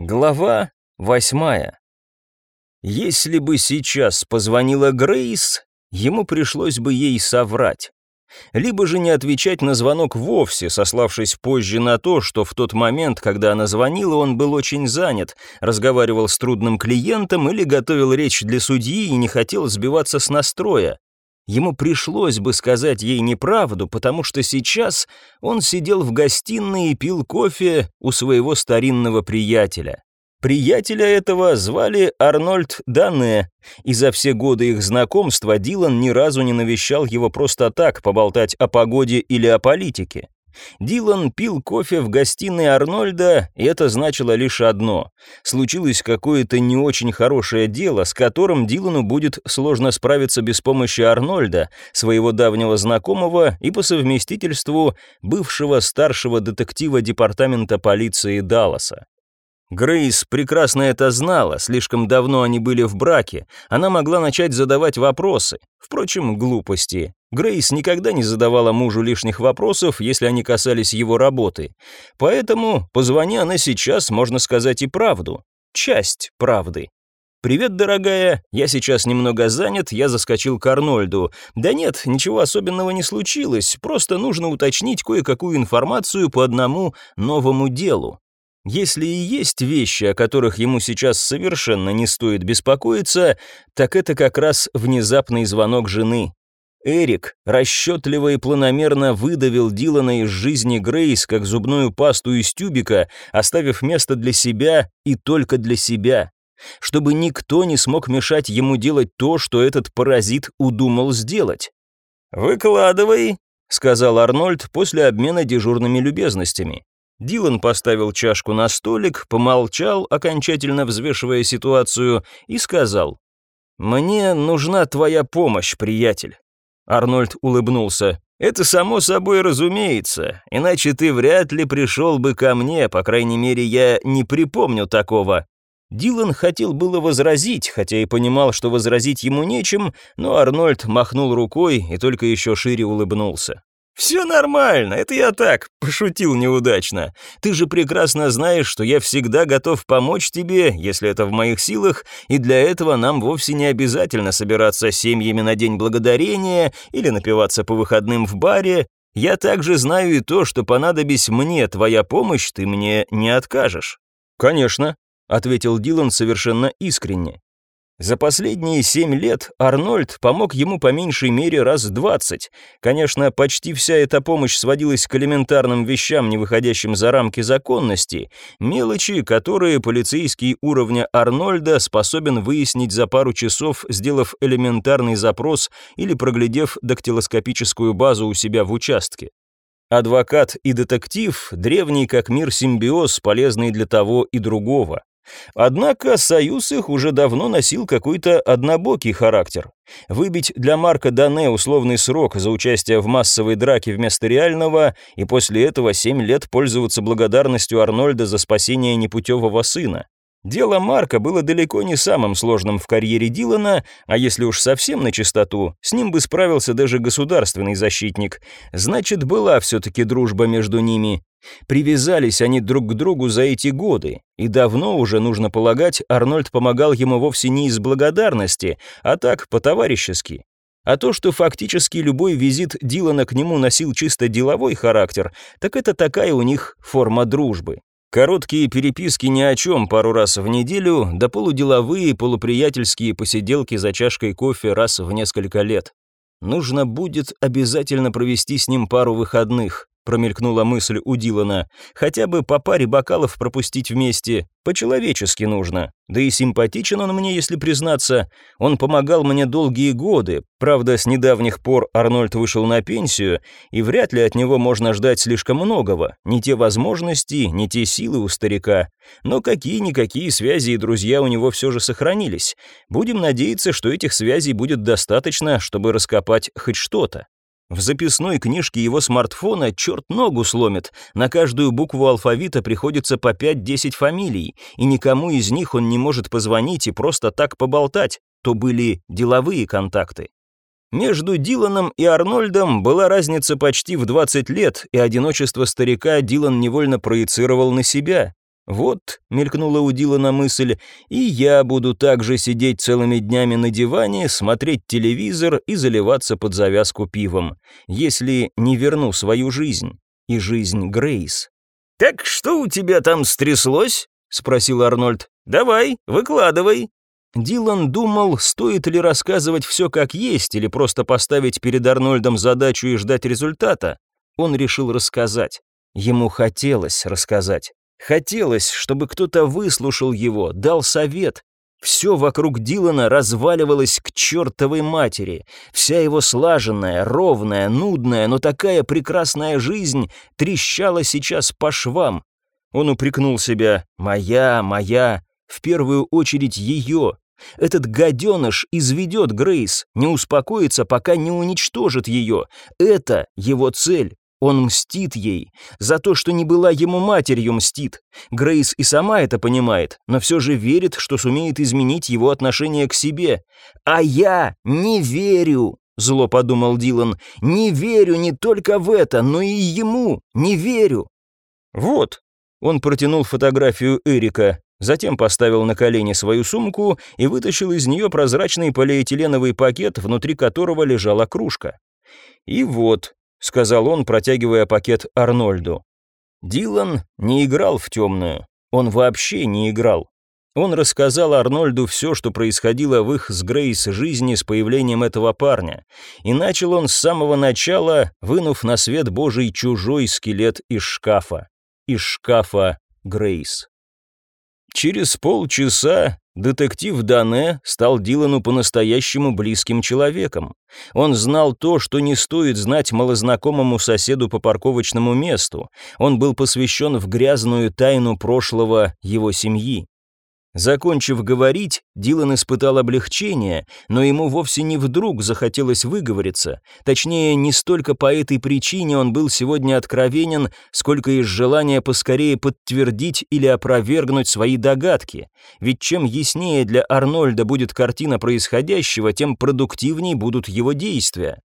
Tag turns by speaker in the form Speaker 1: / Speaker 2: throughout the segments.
Speaker 1: Глава восьмая. Если бы сейчас позвонила Грейс, ему пришлось бы ей соврать. Либо же не отвечать на звонок вовсе, сославшись позже на то, что в тот момент, когда она звонила, он был очень занят, разговаривал с трудным клиентом или готовил речь для судьи и не хотел сбиваться с настроя. Ему пришлось бы сказать ей неправду, потому что сейчас он сидел в гостиной и пил кофе у своего старинного приятеля. Приятеля этого звали Арнольд Дане, и за все годы их знакомства Дилан ни разу не навещал его просто так, поболтать о погоде или о политике. Дилан пил кофе в гостиной Арнольда, и это значило лишь одно. Случилось какое-то не очень хорошее дело, с которым Дилану будет сложно справиться без помощи Арнольда, своего давнего знакомого и по совместительству бывшего старшего детектива департамента полиции Далласа. Грейс прекрасно это знала, слишком давно они были в браке. Она могла начать задавать вопросы. Впрочем, глупости. Грейс никогда не задавала мужу лишних вопросов, если они касались его работы. Поэтому, позвони она сейчас, можно сказать и правду. Часть правды. «Привет, дорогая, я сейчас немного занят, я заскочил к Арнольду. Да нет, ничего особенного не случилось, просто нужно уточнить кое-какую информацию по одному новому делу. Если и есть вещи, о которых ему сейчас совершенно не стоит беспокоиться, так это как раз внезапный звонок жены. Эрик расчетливо и планомерно выдавил Дилана из жизни Грейс как зубную пасту из тюбика, оставив место для себя и только для себя, чтобы никто не смог мешать ему делать то, что этот паразит удумал сделать. «Выкладывай», — сказал Арнольд после обмена дежурными любезностями. Дилан поставил чашку на столик, помолчал, окончательно взвешивая ситуацию, и сказал, «Мне нужна твоя помощь, приятель». Арнольд улыбнулся. «Это само собой разумеется, иначе ты вряд ли пришел бы ко мне, по крайней мере, я не припомню такого». Дилан хотел было возразить, хотя и понимал, что возразить ему нечем, но Арнольд махнул рукой и только еще шире улыбнулся. «Все нормально, это я так, пошутил неудачно. Ты же прекрасно знаешь, что я всегда готов помочь тебе, если это в моих силах, и для этого нам вовсе не обязательно собираться семьями на День Благодарения или напиваться по выходным в баре. Я также знаю и то, что понадобись мне твоя помощь, ты мне не откажешь». «Конечно», — ответил Дилан совершенно искренне. За последние семь лет Арнольд помог ему по меньшей мере раз двадцать. Конечно, почти вся эта помощь сводилась к элементарным вещам, не выходящим за рамки законности, мелочи, которые полицейский уровня Арнольда способен выяснить за пару часов, сделав элементарный запрос или проглядев дактилоскопическую базу у себя в участке. Адвокат и детектив – древний как мир симбиоз, полезный для того и другого. Однако союз их уже давно носил какой-то однобокий характер. Выбить для Марка Дане условный срок за участие в массовой драке вместо реального и после этого семь лет пользоваться благодарностью Арнольда за спасение непутевого сына. Дело Марка было далеко не самым сложным в карьере Дилана, а если уж совсем на чистоту, с ним бы справился даже государственный защитник. Значит, была все-таки дружба между ними. Привязались они друг к другу за эти годы, и давно уже, нужно полагать, Арнольд помогал ему вовсе не из благодарности, а так, по-товарищески. А то, что фактически любой визит Дилана к нему носил чисто деловой характер, так это такая у них форма дружбы. Короткие переписки ни о чем пару раз в неделю, да полуделовые, полуприятельские посиделки за чашкой кофе раз в несколько лет. Нужно будет обязательно провести с ним пару выходных, промелькнула мысль у Дилана. Хотя бы по паре бокалов пропустить вместе. По-человечески нужно. Да и симпатичен он мне, если признаться. Он помогал мне долгие годы. Правда, с недавних пор Арнольд вышел на пенсию, и вряд ли от него можно ждать слишком многого. Не те возможности, не те силы у старика. Но какие-никакие связи и друзья у него все же сохранились. Будем надеяться, что этих связей будет достаточно, чтобы раскопать хоть что-то. В записной книжке его смартфона черт ногу сломит, на каждую букву алфавита приходится по 5-10 фамилий, и никому из них он не может позвонить и просто так поболтать, то были деловые контакты. Между Диланом и Арнольдом была разница почти в 20 лет, и одиночество старика Дилан невольно проецировал на себя. Вот, мелькнула у Дилана мысль, и я буду также сидеть целыми днями на диване, смотреть телевизор и заливаться под завязку пивом, если не верну свою жизнь и жизнь Грейс. «Так что у тебя там стряслось?» — спросил Арнольд. «Давай, выкладывай». Дилан думал, стоит ли рассказывать все как есть или просто поставить перед Арнольдом задачу и ждать результата. Он решил рассказать. Ему хотелось рассказать. Хотелось, чтобы кто-то выслушал его, дал совет. Все вокруг Дилана разваливалось к чертовой матери. Вся его слаженная, ровная, нудная, но такая прекрасная жизнь трещала сейчас по швам. Он упрекнул себя «Моя, моя», в первую очередь ее. Этот гаденыш изведет Грейс, не успокоится, пока не уничтожит ее. Это его цель. Он мстит ей. За то, что не была ему матерью, мстит. Грейс и сама это понимает, но все же верит, что сумеет изменить его отношение к себе. «А я не верю!» — зло подумал Дилан. «Не верю не только в это, но и ему не верю!» «Вот!» — он протянул фотографию Эрика, затем поставил на колени свою сумку и вытащил из нее прозрачный полиэтиленовый пакет, внутри которого лежала кружка. «И вот», — сказал он, протягивая пакет Арнольду. Дилан не играл в темную. Он вообще не играл. Он рассказал Арнольду все, что происходило в их с Грейс жизни с появлением этого парня. И начал он с самого начала, вынув на свет Божий чужой скелет из шкафа. Из шкафа Грейс. Через полчаса детектив Дане стал Дилану по-настоящему близким человеком. Он знал то, что не стоит знать малознакомому соседу по парковочному месту. Он был посвящен в грязную тайну прошлого его семьи. Закончив говорить, Дилан испытал облегчение, но ему вовсе не вдруг захотелось выговориться. Точнее, не столько по этой причине он был сегодня откровенен, сколько из желания поскорее подтвердить или опровергнуть свои догадки. Ведь чем яснее для Арнольда будет картина происходящего, тем продуктивнее будут его действия.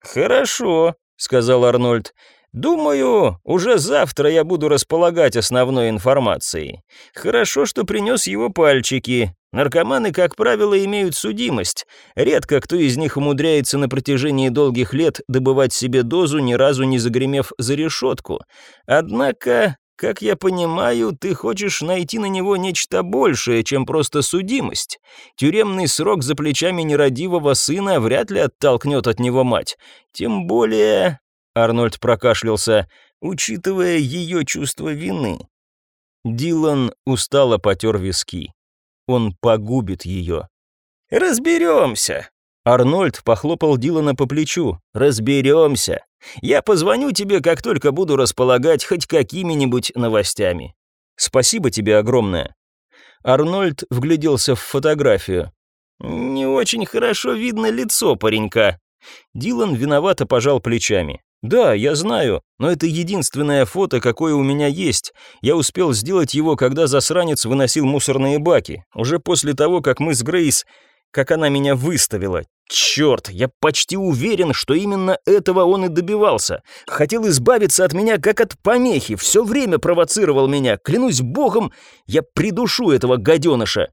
Speaker 1: «Хорошо», — сказал Арнольд. Думаю, уже завтра я буду располагать основной информацией. Хорошо, что принес его пальчики. Наркоманы, как правило, имеют судимость. Редко кто из них умудряется на протяжении долгих лет добывать себе дозу, ни разу не загремев за решетку. Однако, как я понимаю, ты хочешь найти на него нечто большее, чем просто судимость. Тюремный срок за плечами нерадивого сына вряд ли оттолкнет от него мать. Тем более, Арнольд прокашлялся, учитывая ее чувство вины. Дилан устало потер виски. Он погубит ее. «Разберемся!» Арнольд похлопал Дилана по плечу. «Разберемся! Я позвоню тебе, как только буду располагать хоть какими-нибудь новостями. Спасибо тебе огромное!» Арнольд вгляделся в фотографию. «Не очень хорошо видно лицо паренька». Дилан виновато пожал плечами. «Да, я знаю, но это единственное фото, какое у меня есть. Я успел сделать его, когда засранец выносил мусорные баки. Уже после того, как мы с Грейс... Как она меня выставила. Черт, я почти уверен, что именно этого он и добивался. Хотел избавиться от меня, как от помехи. Все время провоцировал меня. Клянусь богом, я придушу этого гаденыша».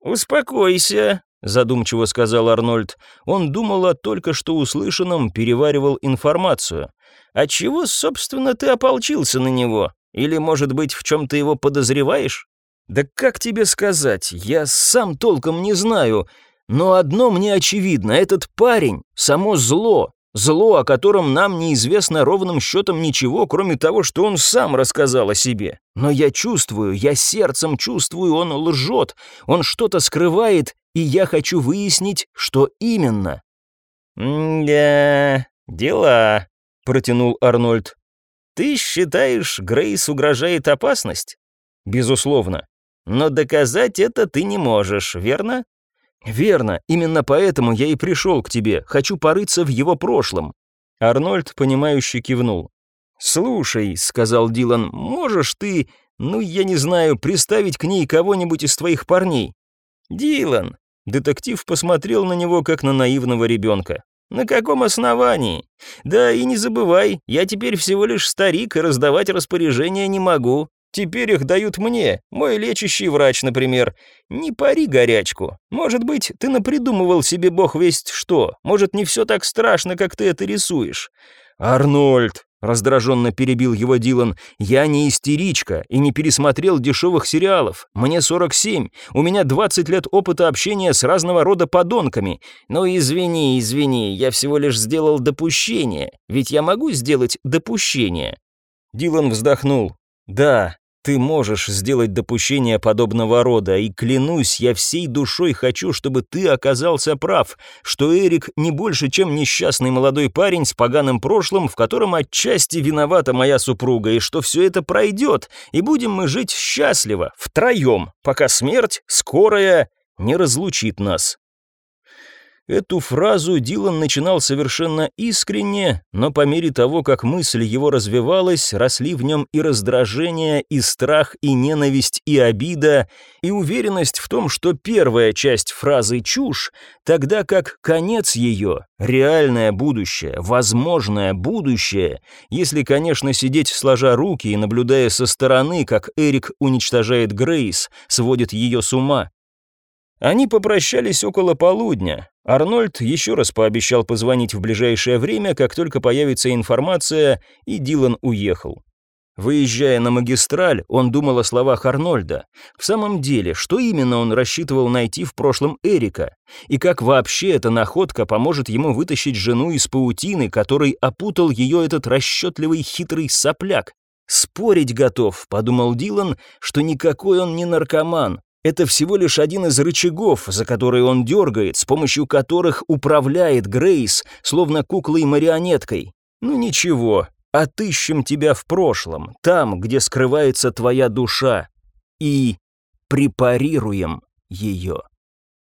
Speaker 1: «Успокойся», задумчиво сказал Арнольд. Он думал о только что услышанном, переваривал информацию. А чего, собственно, ты ополчился на него? Или, может быть, в чем ты его подозреваешь? Да как тебе сказать, я сам толком не знаю, но одно мне очевидно, этот парень — само зло, Зло, о котором нам неизвестно ровным счетом ничего, кроме того, что он сам рассказал о себе. Но я чувствую, я сердцем чувствую, он лжет, он что-то скрывает, и я хочу выяснить, что именно». «Да, дела», — протянул Арнольд. «Ты считаешь, Грейс угрожает опасность?» «Безусловно. Но доказать это ты не можешь, верно?» «Верно, именно поэтому я и пришел к тебе, хочу порыться в его прошлом». Арнольд, понимающе кивнул. «Слушай», — сказал Дилан, — «можешь ты, ну, я не знаю, приставить к ней кого-нибудь из твоих парней?» «Дилан», — детектив посмотрел на него, как на наивного ребенка. «На каком основании? Да и не забывай, я теперь всего лишь старик и раздавать распоряжения не могу. Теперь их дают мне, мой лечащий врач, например. Не пари горячку. Может быть, ты напридумывал себе бог весть что. Может, не все так страшно, как ты это рисуешь. Арнольд, раздраженно перебил его Дилан, я не истеричка и не пересмотрел дешевых сериалов. Мне 47, у меня 20 лет опыта общения с разного рода подонками. Ну извини, извини, я всего лишь сделал допущение. Ведь я могу сделать допущение. Дилан вздохнул. «Да, ты можешь сделать допущение подобного рода, и клянусь, я всей душой хочу, чтобы ты оказался прав, что Эрик не больше, чем несчастный молодой парень с поганым прошлым, в котором отчасти виновата моя супруга, и что все это пройдет, и будем мы жить счастливо, втроем, пока смерть, скорая, не разлучит нас. Эту фразу Дилан начинал совершенно искренне, но по мере того, как мысль его развивалась, росли в нем и раздражение, и страх, и ненависть, и обида, и уверенность в том, что первая часть фразы «чушь», тогда как конец ее — реальное будущее, возможное будущее, если, конечно, сидеть сложа руки и наблюдая со стороны, как Эрик уничтожает Грейс, сводит ее с ума. Они попрощались около полудня. Арнольд еще раз пообещал позвонить в ближайшее время, как только появится информация, и Дилан уехал. Выезжая на магистраль, он думал о словах Арнольда. В самом деле, что именно он рассчитывал найти в прошлом Эрика? И как вообще эта находка поможет ему вытащить жену из паутины, которой опутал ее этот расчетливый хитрый сопляк? «Спорить готов», — подумал Дилан, — «что никакой он не наркоман, это всего лишь один из рычагов, за которые он дергает, с помощью которых управляет Грейс, словно куклой-марионеткой. Ну ничего, отыщем тебя в прошлом, там, где скрывается твоя душа, и препарируем ее.